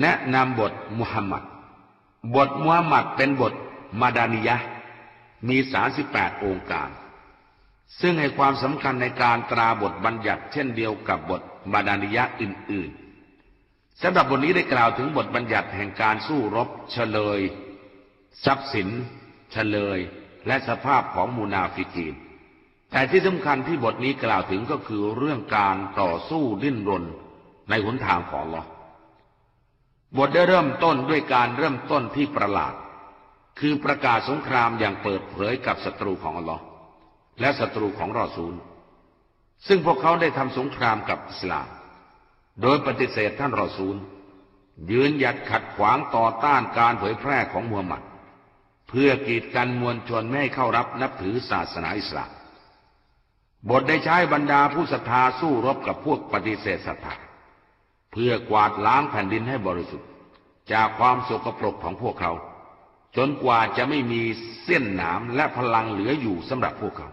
แนะนำบทมุฮัมมัด บทมุฮัมมัดเป็นบทมาดานิยะ มี 38 โองการ ซึ่งให้ความสำคัญในการตราบทบัญญัติเช่นเดียวกับบทมาดานิยะอื่น ๆสำหรับบทนี้ได้กล่าวถึงบทบัญญัติแห่งการสู้รบเชลย ทรัพย์สิน เชลย และสภาพของมูนาฟิกีน แต่ที่สำคัญที่บทนี้กล่าวถึงก็คือเรื่องการต่อสู้ดิ้นรนในหนทางของลอ บทได้เริ่มต้นด้วยการเริ่มต้นที่ประหลาด คือประกาศสงครามอย่างเปิดเผยกับศัตรูของอัลลอฮ์และศัตรูของรอซูล ซึ่งพวกเขาได้ทำสงครามกับอิสลาม โดยปฏิเสธท่านรอซูล ยืนหยัดขัดขวางต่อต้านการเผยแพร่ของมูฮัมหมัด เพื่อกีดกันมวลชนไม่ให้เข้ารับนับถือศาสนาอิสลามบทได้ใช้บรรดาผู้ศรัทธาสู้รบกับพวกปฏิเสธศรัทธา เพื่อกวาดล้างแผ่นดินให้บริสุทธิ์ จากความโสกปรกของพวกเขา จนกว่าจะไม่มีเส้นหนามและพลังเหลืออยู่สำหรับพวกเขา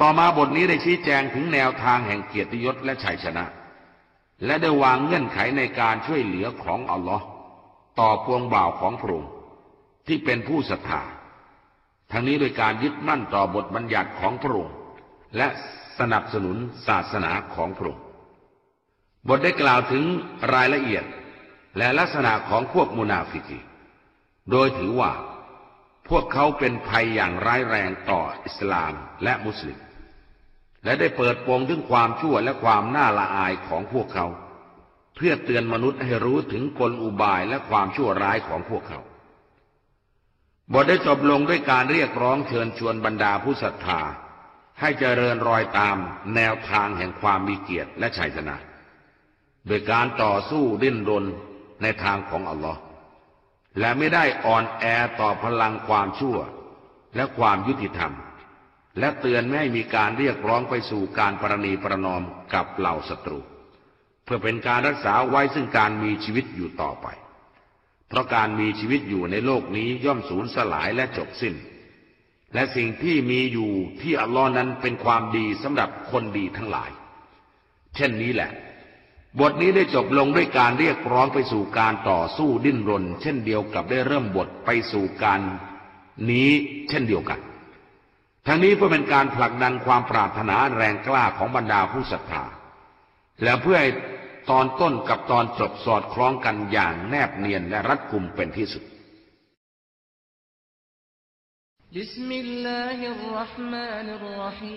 ต่อมาบทนี้ได้ชี้แจงถึงแนวทางแห่งเกียรติยศและชัยชนะ และได้วางเงื่อนไขในการช่วยเหลือของอัลลอฮ์ต่อพวงบ่าวของพระองค์ที่เป็นผู้ศรัทธาทั้งนี้โดยการยึดมั่นต่อบทบัญญัติของพระองค์และสนับสนุนศาสนาของพระองค์ บทได้กล่าวถึงรายละเอียดและลักษณะของพวกมุนาฟิกีโดยถือว่า พวกเขาเป็นภัยอย่างร้ายแรงต่ออิสลามและมุสลิม และได้เปิดโปงถึงความชั่วและความน่าละอายของพวกเขา เพื่อเตือนมนุษย์ให้รู้ถึงกลอุบายและความชั่วร้ายของพวกเขา บทได้จบลงด้วยการเรียกร้องเชิญชวนบรรดาผู้ศรัทธาให้เจริญรอยตามแนวทางแห่งความมีเกียรติและชัยชนะ โดยการต่อสู้ดิ้นรนในทางของอัลลอฮ์และไม่ได้อ่อนแอต่อพลังความชั่ว และความยุติธรรม และเตือนไม่ให้มีการเรียกร้องไปสู่การประนีประนอมกับเหล่าศัตรู เพื่อเป็นการรักษาไว้ซึ่งการมีชีวิตอยู่ต่อไป เพราะการมีชีวิตอยู่ในโลกนี้ย่อมสูญสลายและจบสิ้น และสิ่งที่มีอยู่ที่อัลลอฮ์นั้นเป็นความดีสำหรับคนดีทั้งหลาย เช่นนี้แหละ บทนี้ได้จบลงด้วยการเรียกร้องไปสู่การต่อสู้ดิ้นรน เช่นเดียวกับได้เริ่มบทไปสู่การนี้เช่นเดียวกัน ทั้งนี้เพื่อเป็นการผลักดันความปรารถนาแรงกล้าของบรรดาผู้ศรัทธา และเพื่อให้ตอนต้นกับตอนจบสอดคล้องกันอย่างแนบเนียนและรัดกุมเป็นที่สุด بسم الله الرحمن الرحيم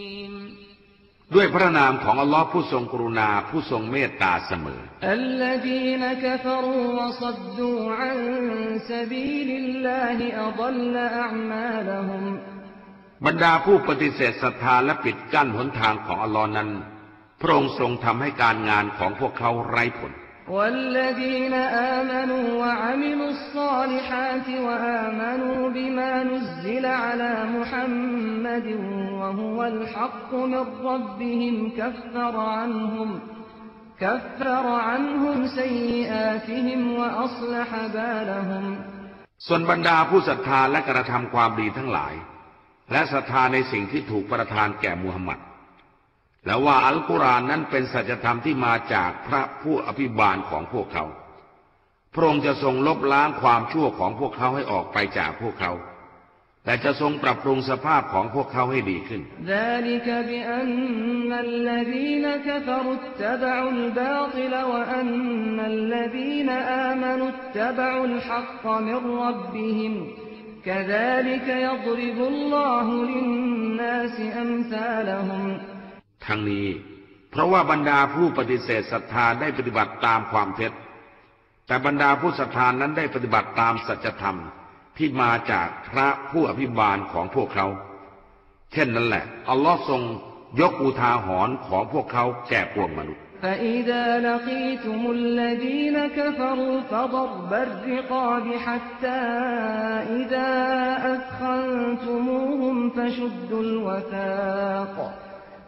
ด้วยพระนามของอัลลอฮ์ผู้ทรงกรุณาผู้ทรงเมตตาเสมอ บรรดาผู้ปฏิเสธศรัทธาและปิดกั้นหนทางของอัลลอฮ์นั้น พระองค์ทรงทำให้การงานของพวกเขาไร้ผล والذين آمنوا وعملوا الصالحات وآمنوا بما نزل على محمد وهو الحق من ربهم كفر عنهم كفر عنهم سيئاتهم وأصلح بالهم ส่วนบรรดาผู้ศรัทธาและกระทำความดีทั้งหลาย และศรัทธาในสิ่งที่ถูกประทานแก่มูฮัมหมัด และว่าอัลกุรอานนั้นเป็นสัจธรรมที่มาจากพระผู้อภิบาลของพวกเขา พระองค์จะทรงลบล้างความชั่วของพวกเขาให้ออกไปจากพวกเขา แต่จะทรงปรับปรุงสภาพของพวกเขาให้ดีขึ้น ذلك بأن الذين كفروا اتبعوا الباطل وأن الذين آمنوا اتبعوا الحق من ربهم كذلك يضرب الله للناس أمثالهم ทั้งนี้ เพราะว่าบรรดาผู้ปฏิเสธศรัทธาได้ปฏิบัติตามความเท็จ แต่บรรดาผู้ศรัทธานั้นได้ปฏิบัติตามสัจธรรมที่มาจากพระผู้อภิบาลของพวกเขา เช่นนั้นแหละ อัลลอฮ์ทรงยกอุทาหรณ์ของพวกเขาแก่ปวงมนุษย์ فإذا لقيتم الذين كفروا فضرب الرقاب حتى إذا أثخنتموهم فشدوا الوثاق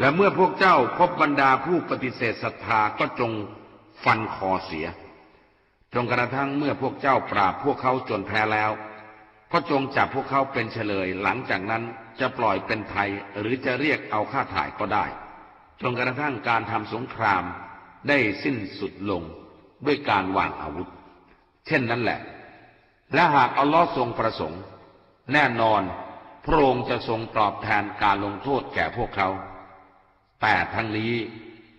และเมื่อพวกเจ้าพบบรรดาผู้ปฏิเสธศรัทธาก็จงฟันคอเสียจนกระทั่งเมื่อพวกเจ้าปราบพวกเขาจนแพ้แล้ว ก็จงจับพวกเขาเป็นเฉลย หลังจากนั้นจะปล่อยเป็นไทยหรือจะเรียกเอาค่าถ่ายก็ได้ จนกระทั่งการทำสงครามได้สิ้นสุดลงด้วยการวางอาวุธ เช่นนั้นแหละ และหากอัลลอฮ์ทรงประสงค์ แน่นอนพระองค์จะทรงตอบแทนการลงโทษแก่พวกเขา แต่ทั้งนี้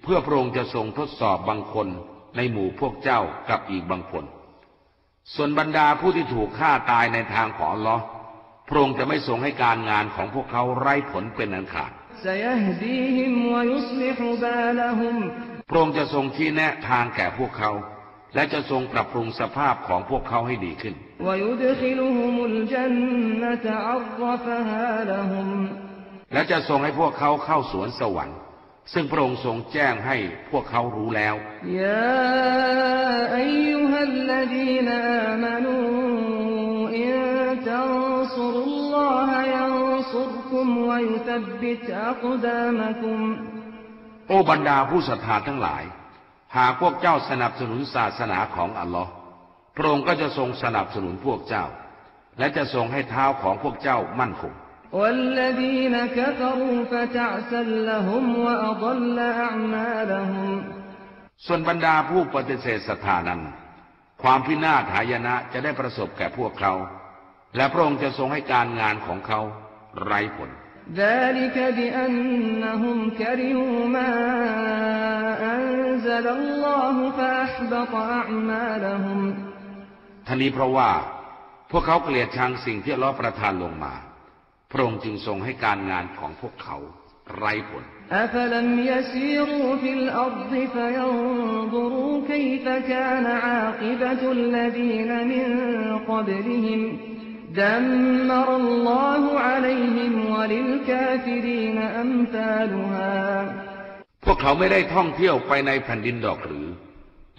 เพื่อพระองค์จะทรงทดสอบบางคนในหมู่พวกเจ้ากับอีกบางคน ส่วนบรรดาผู้ที่ถูกฆ่าตายในทางของลอพระองค์จะไม่ทรงให้การงานของพวกเขาไร้ผลเป็นอันขาดพระองค์จะทรงที่แนะทางแก่พวกเขา และจะทรงปรับปรุงสภาพของพวกเขาให้ดีขึ้น และจะทรงให้พวกเขาเข้าสวนสวรรค์ ซึ่งพระองค์ทรงแจ้งให้พวกเขารู้แล้ว ยาอายุฮัลลดีนามนูอินตันซุรุลลอฮยันซุรคุมวยุตับบิตอักดามคุม โอบรรดาผู้ศรัทธาทั้งหลาย หากพวกเจ้าสนับสนุนศาสนาของอัลลอฮ์พระองค์ก็จะทรงสนับสนุนพวกเจ้า และจะทรงให้เท้าของพวกเจ้ามั่นคง والذين كفروا فتعسا لهم وأضل أعمالهم ส่วนบรรดาผู้ปฏิเสธศรัทธานั้น ความพินาศหายนะจะได้ประสบแก่พวกเขา และพระองค์จะทรงให้การงานของเขาไร้ผล ذلك بأنهم كرهوا ما أنزل الله فأحبط أعمالهم ท่านี้เพราะว่าพวกเขาเกลียดชังสิ่งที่อัลเลอฮ์ประทานลงมา พระองค์จึงทรงให้การงานของพวกเขาไร้ผล أفلم يسيروا في الأرض فينظروا كيف كان عاقبة الذين من قبلهم دمر الله عليهم وللكافرين أمثالها พวกเขาไม่ได้ท่องเที่ยวไปในแผ่นดินดอกหรือ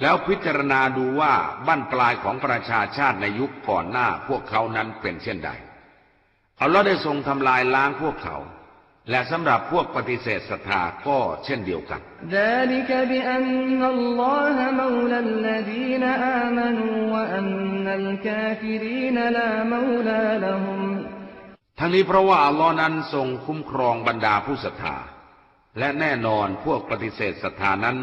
แล้วพิจารณาดูว่าบั้นปลายของประชาชาติในยุคก่อนหน้าพวกเขานั้นเป็นเช่นใด อัลลอฮ์ได้ทรงทำลายล้างพวกเขา และสำหรับพวกปฏิเสธศรัทธาก็เช่นเดียวกันทั้งนี้เพราะว่าอัลลอฮ์นั้นทรงคุ้มครองบรรดาผู้ศรัทธา และแน่นอนพวกปฏิเสธศรัทธานั้น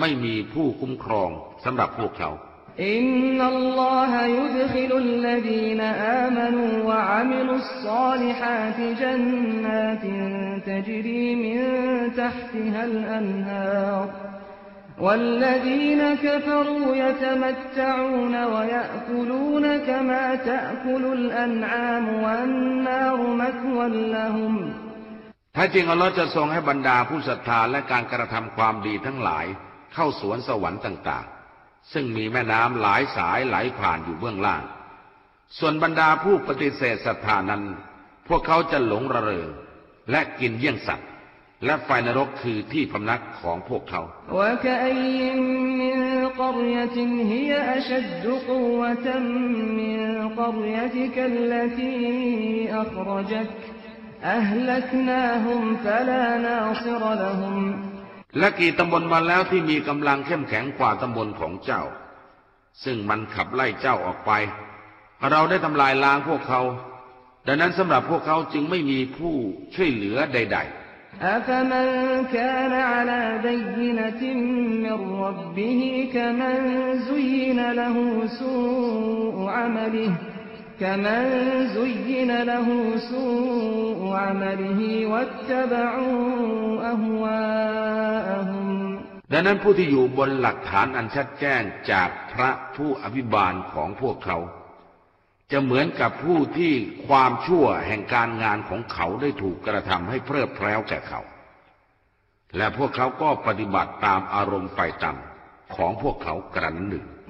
ไม่มีผู้คุ้มครองสำหรับพวกเขา إن الله يدخل الذين آمنوا وعملوا الصالحات جنات تجري من تحتها الأنهار والذين كفروا يتمتعون ويأكلون كما تأكل الأنعام والنار مثوى لهم ถ้าจริงอัลลอฮ์จะทรงให้บรรดาผู้ศรัทธาและการกระทำความดีทั้งหลายเข้าสวนสวรรค์ต่างๆ ซึ่งมีแม่น้ำหลายสายไหลผ่านอยู่เบื้องล่าง ส่วนบรรดาผู้ปฏิเสธศรัทธานั้น พวกเขาจะหลงระเริงและกินเยี่ยงสัตว์ และไฟนรกคือที่พำนักของพวกเขาและ هي أشد قوة من قريتك التي أخرجك أهلكناهم فلا ناصر لهم และกี่ตำบลมาแล้วที่มีกำลังเข้มแข็งกว่าตำบลของเจ้า ซึ่งมันขับไล่เจ้าออกไป เราได้ทำลายล้างพวกเขา ดังนั้นสำหรับพวกเขาจึงไม่มีผู้ช่วยเหลือใด أفمن كان على بينة من ربه كمن زين له سوء عمله كمن زين له سوء عمله واتبعوا أهواءهم ๆ ดังนั้นผู้ที่อยู่บนหลักฐานอันชัดแจ้งจากพระผู้อภิบาลของพวกเขา จะเหมือนกับผู้ที่ความชั่วแห่งการงานของเขาได้ถูกกระทำให้เพลิดเพลินแก่เขา และพวกเขาก็ปฏิบัติตามอารมณ์ไฟต่ำของพวกเขากระนั้นหนึ่ง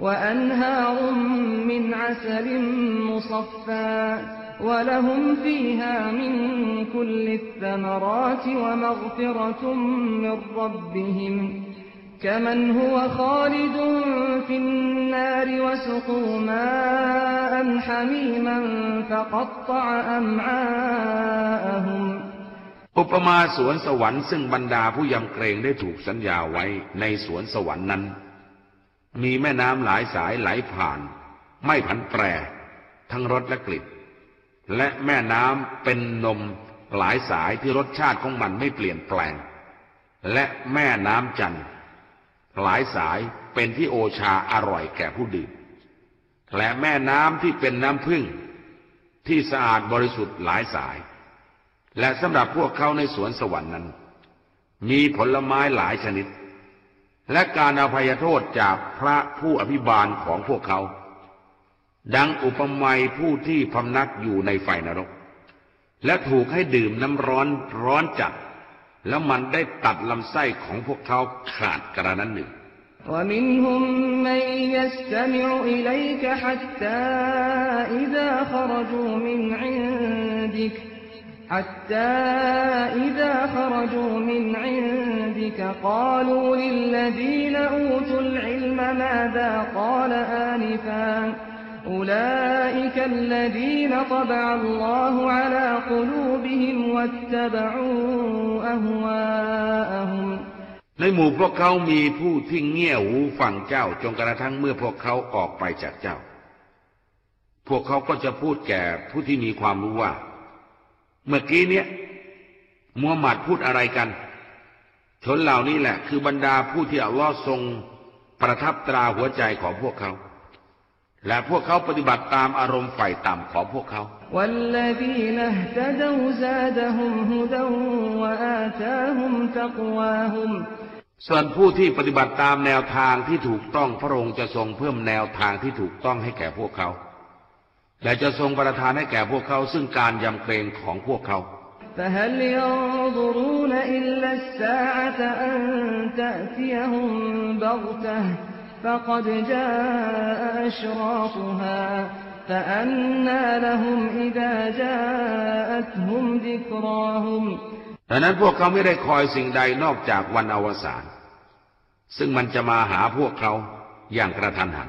وأنهار من عسل مصفى ولهم فيها من كل الثمرات ومغفرة من ربهم كمن هو خالد في النار وسقوا ماء حميما فقطع أمعاءهم อุปมาสวนสวรรค์ซึ่งบรรดาผู้ยำเกรงได้ถูกสัญญาไว้ในสวนสวรรค์นั้น มีแม่น้ำหลายสายไหลผ่าน ไม่ผันแปร ทั้งรสและกลิ่นและแม่น้ำเป็นนมหลายสายที่รสชาติของมันไม่เปลี่ยนแปลง และแม่น้ำจันทร์หลายสายเป็นที่โอชาอร่อยแก่ผู้ดื่มและแม่น้ำที่เป็นน้ำพึ่ง ที่สะอาดบริสุทธิ์หลายสาย และสำหรับพวกเขาในสวนสวรรค์นั้น มีผลไม้หลายชนิด และการอภัยโทษจากพระผู้อภิบาลของพวกเขา ดังอุปมาผู้ที่พำนักอยู่ในไฟนรก และถูกให้ดื่มน้ำร้อนร้อนจัด แล้วมันได้ตัดลำไส้ของพวกเขาขาดกระนั้นหนึ่ง ومنهم من يستمع إليك حتى إذا خرجوا من عندك حتى إذا خرجوا من عندك قالوا للذين أوتوا العلم ماذا قال آنفا أولئك الذين طبع الله على قلوبهم واتبعوا أهواءهم ในหมู่พวกเขามีผู้ที่เงี่ยหูฟังเจ้าจนกระทั่งเมื่อพวกเขาออกไปจากเจ้า พวกเขาก็จะพูดแก่ผู้ที่มีความรู้ว่า เมื่อกี้เนี้ยมูฮัมหมัดพูดอะไรกัน ชนเหล่านี้แหละ คือบรรดาผู้ที่อัลลอฮ์ทรงประทับตราหัวใจของพวกเขา และพวกเขาปฏิบัติตามอารมณ์ฝ่ายต่ำของพวกเขาส่วนผู้ที่ปฏิบัติตามแนวทางที่ถูกต้องพระองค์จะทรงเพิ่มแนวทางที่ถูกต้องให้แก่พวกเขา และจะทรงประทานให้แก่พวกเขาซึ่งการยำเกรงของพวกเขา فهل ينظرون إلا الساعة أن تأتيهم بغتة فقد جاء أشراطها فأنى لهم إذا جاءتهم ذكراهم ดังนั้นพวกเขาไม่ได้คอยสิ่งใดนอกจากวันอวสาน ซึ่งมันจะมาหาพวกเขาอย่างกระทันหัน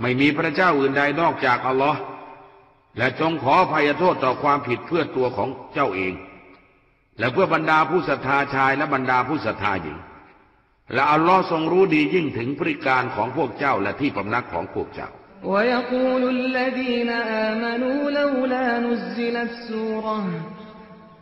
ไม่มีพระเจ้าอื่นใดนอกจากอัลลอฮ์และจงขออภัยโทษต่อความผิดเพื่อตัวของเจ้าเอง และเพื่อบรรดาผู้ศรัทธาชายและบรรดาผู้ศรัทธาหญิง และอัลลอฮ์ทรงรู้ดียิ่งถึงพฤติการของพวกเจ้าและที่พำนักของพวกเจ้า ويقول الذين آمنوا لولا نزلت سورة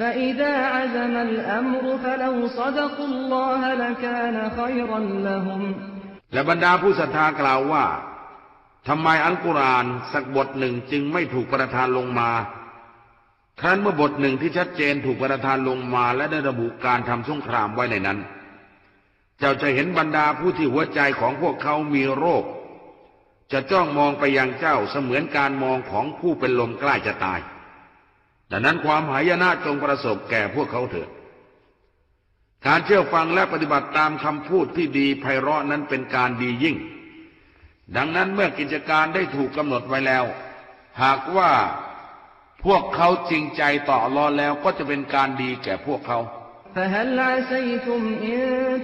فإذا عزم الأمر فلو صدقوا الله لكان خيرا لهم และบรรดาผู้ศรัทธากล่าวว่าทำไมอัลกุรอานสักบทหนึ่งจึงไม่ถูกประทานลงมา ครั้นเมื่อบทหนึ่งที่ชัดเจนถูกประทานลงมา และได้ระบุการทำสงครามไว้ในนั้น เจ้าจะเห็นบรรดาผู้ที่หัวใจของพวกเขามีโรค จะจ้องมองไปยังเจ้าเสมือนการมองของผู้เป็นลมใกล้จะตาย ดังนั้นความหายนะจงประสบแก่พวกเขาเถิด การเชื่อฟังและปฏิบัติตามคำพูดที่ดีไพเราะนั้นเป็นการดียิ่ง ดังนั้นเมื่อกิจการได้ถูกกำหนดไว้แล้ว หากว่า พวกเขาจริงใจต่ออัลลอฮ์แล้วก็จะเป็นการดีแก่พวกเขา فهل عسيتم إن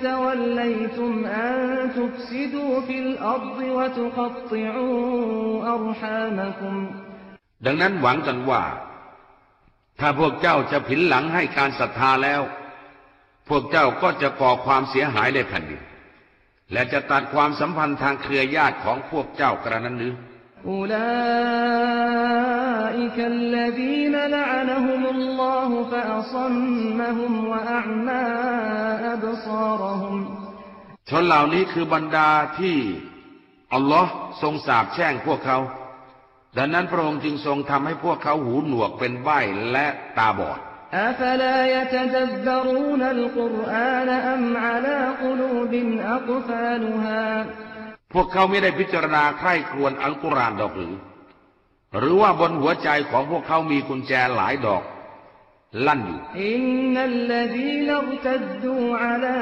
توليتم أن تفسدوا في الأرض وتقطعوا أرحامكم ดังนั้นหวังกันว่า ถ้าพวกเจ้าจะผินหลังให้การศรัทธาแล้ว พวกเจ้าก็จะก่อความเสียหายในแผ่นดินและจะตัดความสัมพันธ์ทางเครือญาติของพวกเจ้ากระนั้นหรือ أولئك الذين لعنهم الله فأصمهم وأعمى أبصارهم ชนเหล่านี้คือบรรดาที่อัลลอฮ์ทรงสาปแช่งพวกเขา ดังนั้นพระองค์จึงทรงทำให้พวกเขาหูหนวกเป็นใบและตาบอด พวกเขาไม่ได้พิจารณาใคร่ครวญอัลกุรอานดอกหรือ หรือว่าบนหัวใจของพวกเขามีกุญแจหลายดอก ลั่นอยู่อินนัลลดีลัตดูอาลา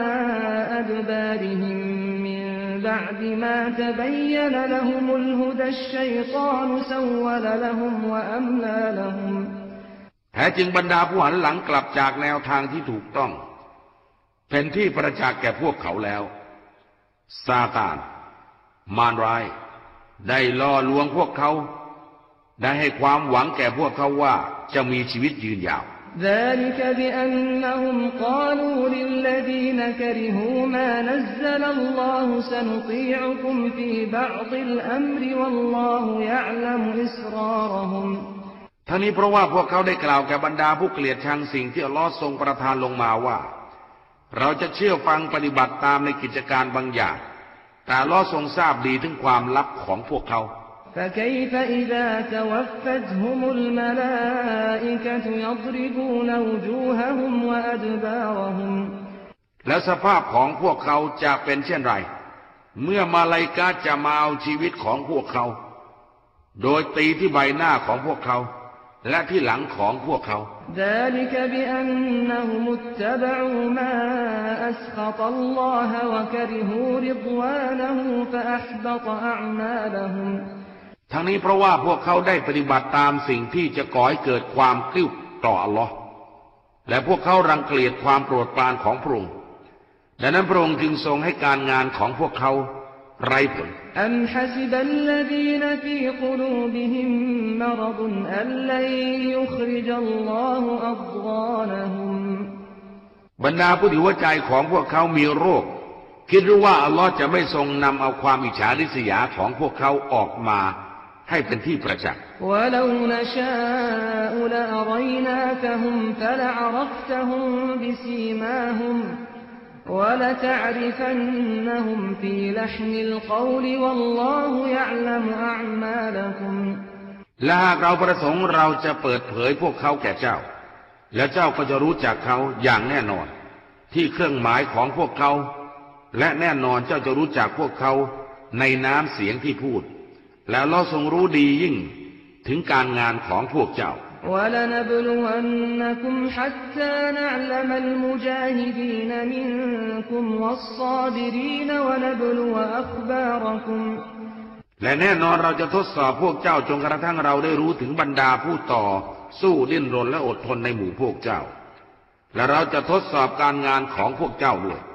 อัดบาริฮิมมิน بعد ما تبين لهم الهدى الشيطان سول لهم وأملى لهم แท้จริงบรรดาผู้หันหลังกลับจากแนวทางที่ถูกต้อง เป็นที่ประจักษ์แก่พวกเขาแล้ว ซาตาน มารร้าย ได้ล่อลวงพวกเขา ได้ให้ความหวังแก่พวกเขาว่าจะมีชีวิตยืนยาว ذلك بأنهم قالوا للذين كرهوا ما نزل الله سنطيعكم في بعض الأمر والله يعلم إسرارهم ทั้งนี้เพราะว่าพวกเขาได้กล่าวแก่บรรดาผู้เกลียดชังสิ่งที่อัลลอฮ์ทรงประทานลงมาว่า เราจะเชื่อฟังปฏิบัติตามในกิจการบางอย่าง แต่อัลลอฮ์ทรงทราบดีถึงความลับของพวกเขา فكيف إذا توفتهم الملائكة يضربون وجوههم وأدبارهم แล้วสภาพของพวกเขาจะเป็นเช่นไร เมื่อมาลายกาจะมาเอาชีวิตของพวกเขา โดยตีที่ใบหน้าของพวกเขา และที่หลังของพวกเขา ذلك ทั้งนี้เพราะว่าพวกเขาได้ปฏิบัติตามสิ่งที่จะก่อให้เกิดความกิ้วต่ออัลลอฮ์และพวกเขารังเกียจความโปรดปรานของพระองค์ดังนั้นพระองค์จึงทรงให้การงานของพวกเขาไร้ผลอัมฮัสิบัลลดีนฟีกลูบิฮิมมรดอัลลัยยุคริจัลลอฮุอัลลานฮุมบรรดาผู้ถือว่าใจของพวกเขามีโรค คิดรู้ว่าอัลลอฮ์จะไม่ทรงนำเอาความอิจฉาริษยาของพวกเขาออกมา ให้เป็นที่ประจักษ์และหากเราประสงค์เราจะเปิดเผยพวกเขาแก่เจ้า และเจ้าก็จะรู้จักเขาอย่างแน่นอน ที่เครื่องหมายของพวกเขา และแน่นอนเจ้าจะรู้จักพวกเขาในน้ำเสียงที่พูด แล้วเราทรงรู้ดียิ่งถึงการงานของพวกเจ้า ولنبلونكم حتى نعلم المجاهدين منكم والصابرين ونبلو أخباركم และแน่นอนเราจะทดสอบพวกเจ้าจนกระทั่งเราได้รู้ถึงบรรดาผู้ต่อ สู้ดิ้นรนและอดทนในหมู่พวกเจ้า และเราจะทดสอบการงานของพวกเจ้าด้วย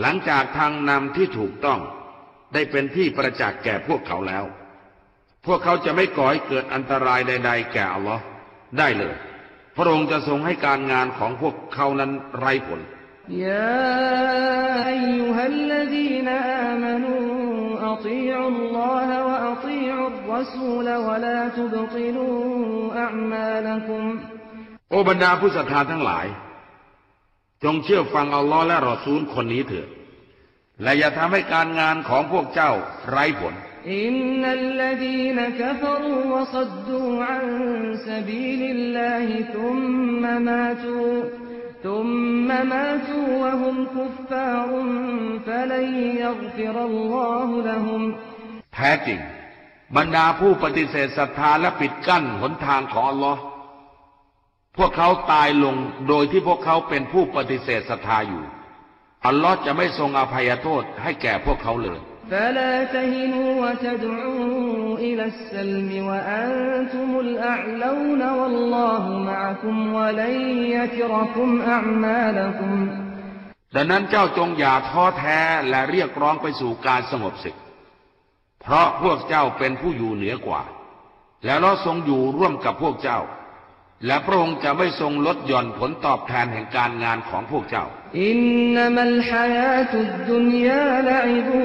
หลังจากทางนำที่ถูกต้อง ได้เป็นที่ประจักษ์แก่พวกเขาแล้ว พวกเขาจะไม่ก่อให้เกิดอันตรายใด ๆ แก่อัลลอฮ์ได้เลย พระองค์จะทรงให้การงานของพวกเขานั้นไร้ผลยาอายุฮัลลดีนอามนูأطيعوا الله وأطيعوا الرسول ولا تبطلوا أعمالكمโอบรรดาผู้ศรัทธาทั้งหลาย จงเชื่อฟังอัลลอฮ์และรอซูลคนนี้เถิด และอย่าทำให้การงานของพวกเจ้าไร้ผล إن الذين كفروا وصدوا عن سبيل الله ثم ماتوا ثم ماتوا وهم كفارฟะลัยยัฆฟิรัลลอฮุละฮุมแท้จริง บรรดาผู้ปฏิเสธศรัทธาและปิดกั้นหนทางของอัลลอฮ์ พวกเขาตายลงโดยที่พวกเขาเป็นผู้ปฏิเสธศรัทธาอยู่ อัลลอฮ์จะไม่ทรงอภัยโทษให้แก่พวกเขาเลย فلا تهنوا وتدعوا إلى السلم وأنتم الأعلون والله معكم ولن يتركم أعمالكم ดังนั้นเจ้าจงอย่าท้อแท้และเรียกร้องไปสู่การสงบศึก เพราะพวกเจ้าเป็นผู้อยู่เหนือกว่า และเราทรงอยู่ร่วมกับพวกเจ้า และพระองค์จะไม่ทรงลดหย่อนผลตอบแทนแห่งการงานของพวกเจ้า อินนัมัลฮายาตุดุนยาลอิบุ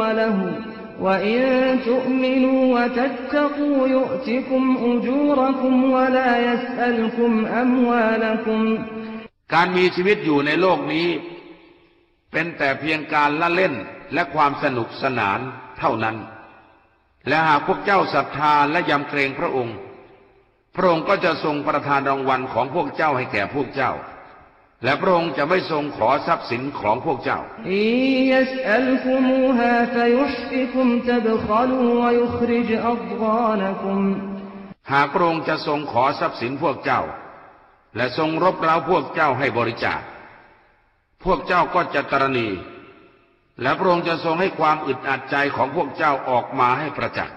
วะละหูวะอินตุมินูวะตัตตกูยุติคุมอุจูรคุมวะลายัสอัลคุมอัมวาลคุมการมีชีวิตอยู่ในโลกนี้ เป็นแต่เพียงการละเล่นและความสนุกสนานเท่านั้น และหากพวกเจ้าศรัทธาและยำเกรงพระองค์ พระองค์ก็จะทรงประทานรางวัลของพวกเจ้าให้แก่พวกเจ้า และพระองค์จะไม่ทรงขอทรัพย์สินของพวกเจ้า หากพระองค์จะทรงขอทรัพย์สินพวกเจ้า และทรงรบเร้าพวกเจ้าให้บริจาค พวกเจ้าก็จะตรณี และพระองค์จะทรงให้ความอึดอัดใจของพวกเจ้าออกมาให้ประจักษ์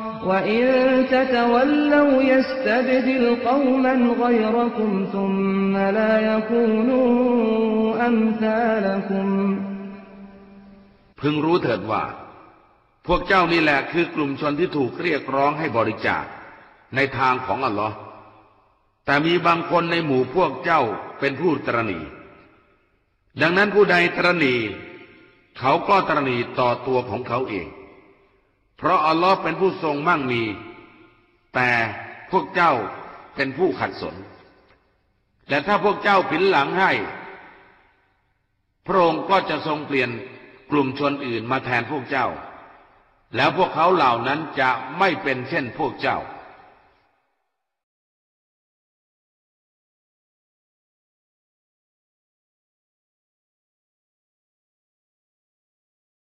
وإن تتولوا يستبدل قوما غيركم ثم لا يكونوا أمثالكم พึงรู้เถิดว่า พวกเจ้านี่แหละคือกลุ่มชนที่ถูกเรียกร้องให้บริจาคในทางของอัลลอฮ์แต่มีบางคนในหมู่พวกเจ้าเป็นผู้ตรณี ดังนั้นผู้ใดตรณี เขาก็ตรณีต่อตัวของเขาเอง เพราะอัลลอฮ์เป็นผู้ทรงมั่งมี แต่พวกเจ้าเป็นผู้ขัดสนแต่ถ้าพวกเจ้าผินหลังให้ พระองค์ก็จะทรงเปลี่ยนกลุ่มชนอื่นมาแทนพวกเจ้า แล้วพวกเขาเหล่านั้นจะไม่เป็นเช่นพวกเจ้า